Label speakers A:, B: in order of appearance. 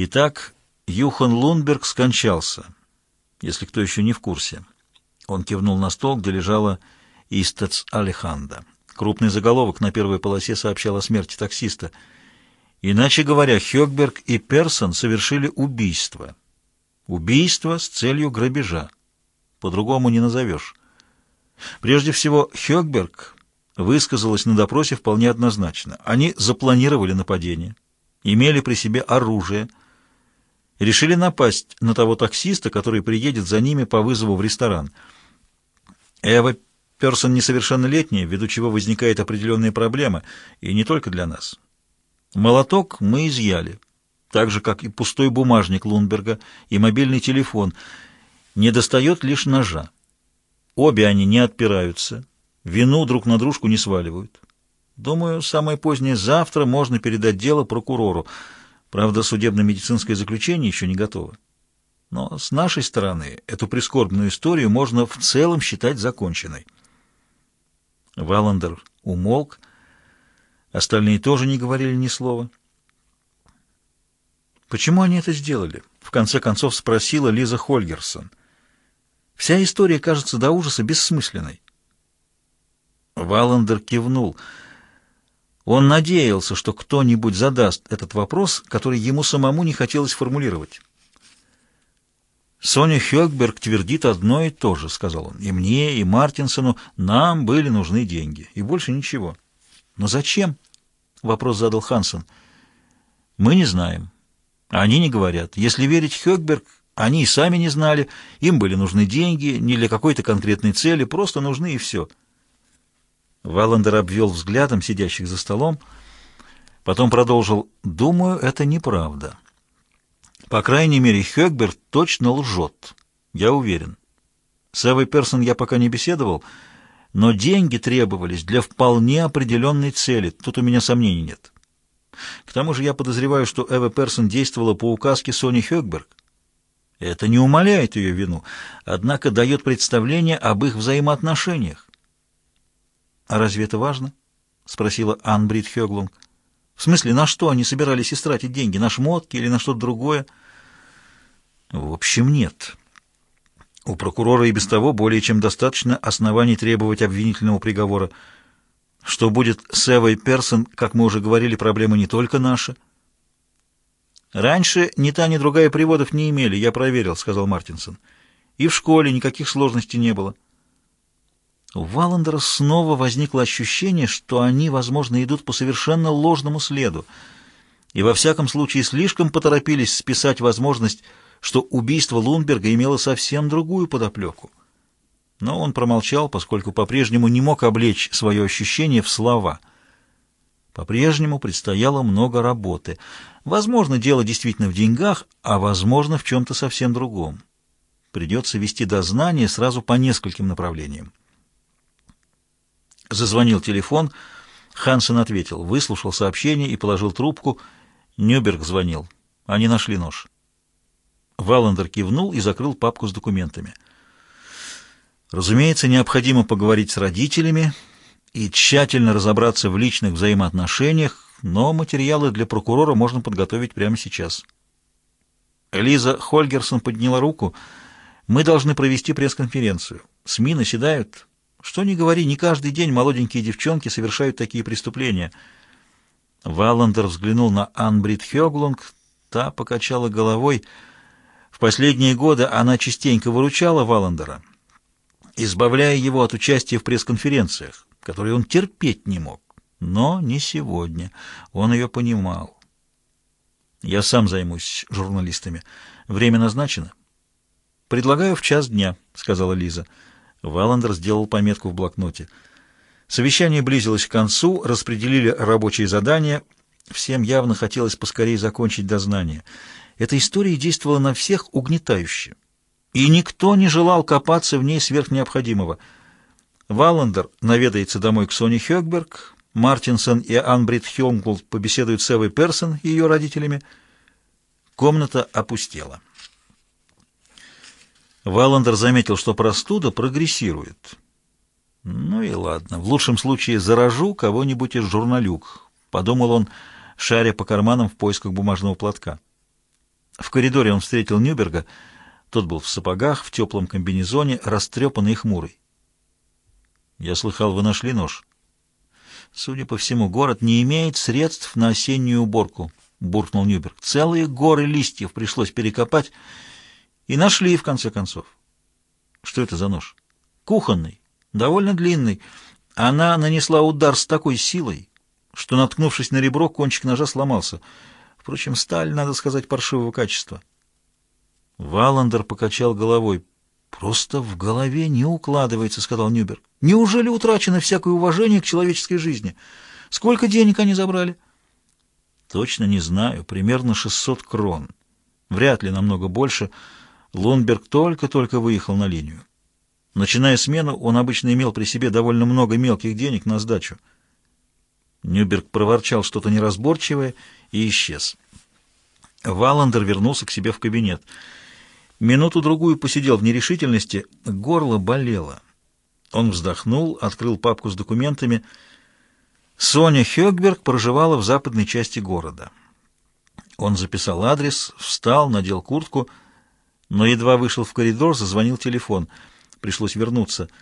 A: Итак, Юхан Лунберг скончался, если кто еще не в курсе. Он кивнул на стол, где лежала Истец Алеханда. Крупный заголовок на первой полосе сообщал о смерти таксиста. Иначе говоря, Хёкберг и Персон совершили убийство. Убийство с целью грабежа. По-другому не назовешь. Прежде всего, Хёкберг высказалась на допросе вполне однозначно. Они запланировали нападение, имели при себе оружие, решили напасть на того таксиста, который приедет за ними по вызову в ресторан. Эва Персон несовершеннолетняя, ввиду чего возникает определенная проблема, и не только для нас. Молоток мы изъяли, так же, как и пустой бумажник Лунберга и мобильный телефон. Не достает лишь ножа. Обе они не отпираются, вину друг на дружку не сваливают. Думаю, самое позднее завтра можно передать дело прокурору. Правда, судебно-медицинское заключение еще не готово. Но с нашей стороны эту прискорбную историю можно в целом считать законченной. Валандер умолк. Остальные тоже не говорили ни слова. «Почему они это сделали?» — в конце концов спросила Лиза Хольгерсон. «Вся история кажется до ужаса бессмысленной». Валандер кивнул. Он надеялся, что кто-нибудь задаст этот вопрос, который ему самому не хотелось формулировать. «Соня Хёкберг твердит одно и то же», — сказал он. «И мне, и Мартинсону нам были нужны деньги, и больше ничего». «Но зачем?» — вопрос задал Хансен. «Мы не знаем. Они не говорят. Если верить Хёкберг, они и сами не знали. Им были нужны деньги, не для какой-то конкретной цели, просто нужны и все». Валандер обвел взглядом сидящих за столом, потом продолжил. «Думаю, это неправда». По крайней мере, Хёкберт точно лжет. Я уверен. С Эвой Персон я пока не беседовал, но деньги требовались для вполне определенной цели. Тут у меня сомнений нет. К тому же я подозреваю, что Эва Персон действовала по указке Сони Хёкберг. Это не умаляет ее вину, однако дает представление об их взаимоотношениях. «А разве это важно?» — спросила Анбрид Хёглунг. В смысле, на что они собирались истратить деньги? На шмотки или на что-то другое? В общем, нет. У прокурора и без того более чем достаточно оснований требовать обвинительного приговора. Что будет с Эвой Персон, как мы уже говорили, проблема не только наша. «Раньше ни та, ни другая приводов не имели, я проверил», — сказал Мартинсон. «И в школе никаких сложностей не было». У Валандера снова возникло ощущение, что они, возможно, идут по совершенно ложному следу, и во всяком случае слишком поторопились списать возможность, что убийство Лунберга имело совсем другую подоплеку. Но он промолчал, поскольку по-прежнему не мог облечь свое ощущение в слова. По-прежнему предстояло много работы. Возможно, дело действительно в деньгах, а возможно, в чем-то совсем другом. Придется вести дознание сразу по нескольким направлениям. Зазвонил телефон. Хансен ответил, выслушал сообщение и положил трубку. Нюберг звонил. Они нашли нож. Валандер кивнул и закрыл папку с документами. Разумеется, необходимо поговорить с родителями и тщательно разобраться в личных взаимоотношениях, но материалы для прокурора можно подготовить прямо сейчас. Лиза Хольгерсон подняла руку. «Мы должны провести пресс-конференцию. СМИ наседают. Что ни говори, не каждый день молоденькие девчонки совершают такие преступления. Валандер взглянул на Анбрид Хёглунг, та покачала головой. В последние годы она частенько выручала Валандера, избавляя его от участия в пресс-конференциях, которые он терпеть не мог. Но не сегодня. Он ее понимал. «Я сам займусь журналистами. Время назначено?» «Предлагаю в час дня», — сказала Лиза. Валандер сделал пометку в блокноте. Совещание близилось к концу, распределили рабочие задания. Всем явно хотелось поскорее закончить дознание. Эта история действовала на всех угнетающе. И никто не желал копаться в ней сверх необходимого. Валандер наведается домой к Соне Хёкберг, Мартинсон и Анбрид Хёнглд побеседуют с Эвой Персон и ее родителями. Комната опустела. Валандер заметил, что простуда прогрессирует. «Ну и ладно. В лучшем случае заражу кого-нибудь из журналюк», — подумал он, шаря по карманам в поисках бумажного платка. В коридоре он встретил Нюберга. Тот был в сапогах, в теплом комбинезоне, растрепанный и хмурый. «Я слыхал, вы нашли нож?» «Судя по всему, город не имеет средств на осеннюю уборку», — буркнул Нюберг. «Целые горы листьев пришлось перекопать, и нашли, в конце концов». «Что это за нож?» «Кухонный, довольно длинный. Она нанесла удар с такой силой, что, наткнувшись на ребро, кончик ножа сломался». Впрочем, сталь, надо сказать, паршивого качества. Валандер покачал головой. «Просто в голове не укладывается», — сказал Нюбер. «Неужели утрачено всякое уважение к человеческой жизни? Сколько денег они забрали?» «Точно не знаю. Примерно 600 крон. Вряд ли намного больше. Лунберг только-только выехал на линию. Начиная смену, он обычно имел при себе довольно много мелких денег на сдачу. Нюберг проворчал что-то неразборчивое и исчез. Валандер вернулся к себе в кабинет. Минуту-другую посидел в нерешительности, горло болело. Он вздохнул, открыл папку с документами. Соня Хёгберг проживала в западной части города. Он записал адрес, встал, надел куртку, но едва вышел в коридор, зазвонил телефон. Пришлось вернуться —